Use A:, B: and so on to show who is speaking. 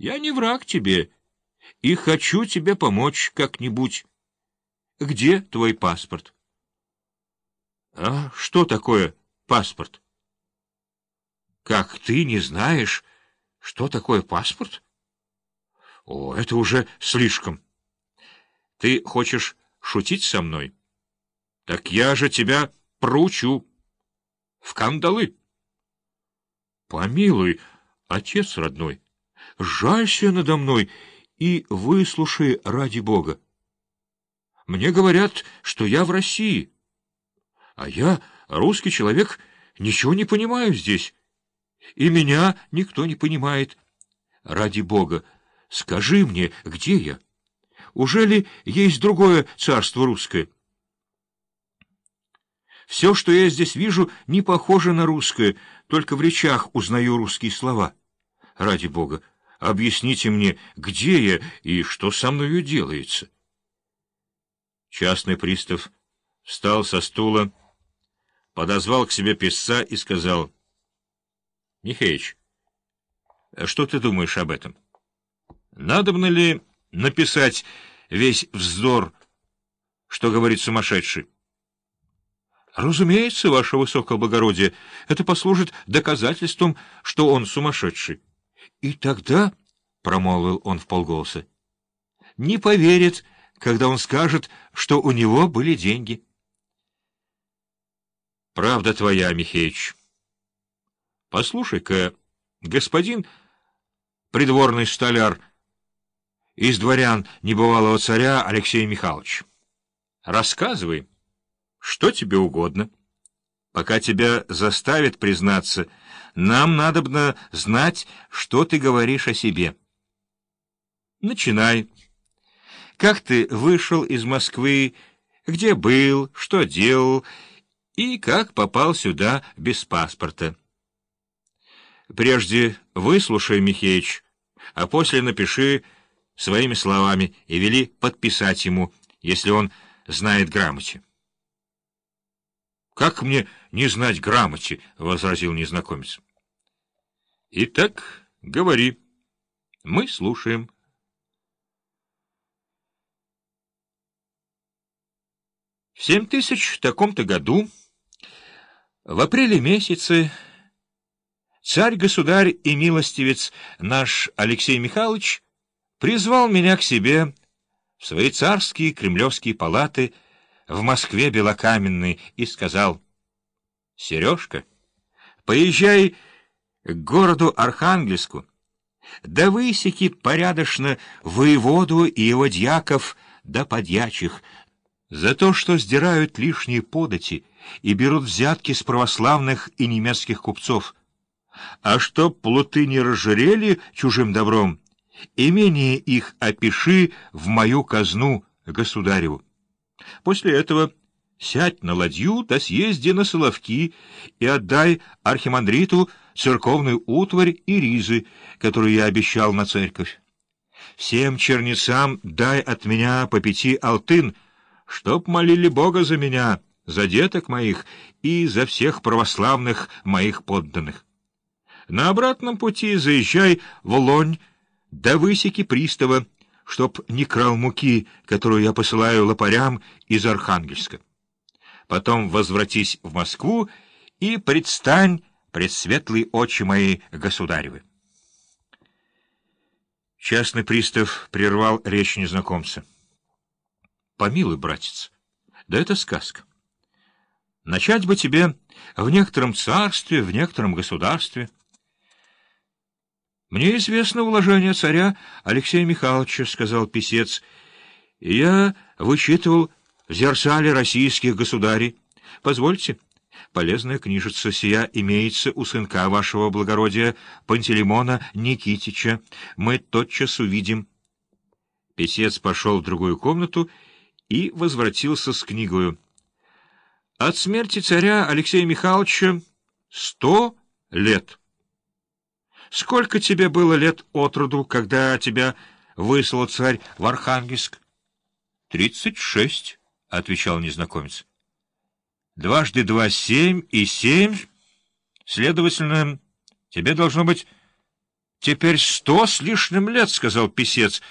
A: Я не враг тебе и хочу тебе помочь как-нибудь. Где твой паспорт? А что такое паспорт? Как ты не знаешь, что такое паспорт? О, это уже слишком. Ты хочешь шутить со мной? Так я же тебя проучу. В кандалы. Помилуй, отец родной, жалься надо мной и выслушай ради Бога. Мне говорят, что я в России, а я, русский человек, ничего не понимаю здесь, и меня никто не понимает. Ради Бога, скажи мне, где я? Уже ли есть другое царство русское? Все, что я здесь вижу, не похоже на русское, только в речах узнаю русские слова. Ради Бога, объясните мне, где я и что со мною делается. Частный пристав встал со стула, подозвал к себе писца и сказал, — Михеич, что ты думаешь об этом? Надобно ли написать весь вздор, что говорит сумасшедший? — Разумеется, ваше высокоблагородие, это послужит доказательством, что он сумасшедший. — И тогда, — промолвил он вполголоса, — не поверит, когда он скажет, что у него были деньги. — Правда твоя, Михеич. Послушай-ка, господин придворный столяр из дворян небывалого царя Алексея Михайловича, рассказывай. Что тебе угодно. Пока тебя заставят признаться, нам надобно знать, что ты говоришь о себе. Начинай. Как ты вышел из Москвы, где был, что делал и как попал сюда без паспорта. Прежде выслушай, Михеич, а после напиши своими словами и вели подписать ему, если он знает грамоте. «Как мне не знать грамоте?» — возразил незнакомец. «Итак, говори. Мы слушаем». В семь тысяч в таком-то году, в апреле месяце, царь-государь и милостивец наш Алексей Михайлович призвал меня к себе в свои царские кремлевские палаты — в Москве белокаменной и сказал, «Сережка, поезжай к городу Архангельску, да высеки порядочно воеводу и его дьяков да подьячих за то, что сдирают лишние подати и берут взятки с православных и немецких купцов. А чтоб плуты не разжирели чужим добром, имение их опиши в мою казну государеву. После этого сядь на ладью, да съезди на Соловки и отдай архимандриту церковную утварь и ризы, которую я обещал на церковь. Всем чернецам дай от меня по пяти алтын, чтоб молили Бога за меня, за деток моих и за всех православных моих подданных. На обратном пути заезжай в Лонь, да высеки пристава, чтоб не крал муки, которую я посылаю лопарям из Архангельска. Потом возвратись в Москву и предстань пред светлые очи мои государевы. Частный пристав прервал речь незнакомца. — Помилуй, братец, да это сказка. Начать бы тебе в некотором царстве, в некотором государстве — «Мне известно уложение царя Алексея Михайловича», — сказал писец. «Я вычитывал в зерсале российских государей. Позвольте, полезная книжица сия имеется у сынка вашего благородия Пантелеймона Никитича. Мы тотчас увидим». Писец пошел в другую комнату и возвратился с книгою. От смерти царя Алексея Михайловича сто лет. Сколько тебе было лет от роду, когда тебя выслал царь в Архангельск? — Тридцать шесть, — отвечал незнакомец. — Дважды два — семь, и семь, следовательно, тебе должно быть теперь сто с лишним лет, — сказал писец,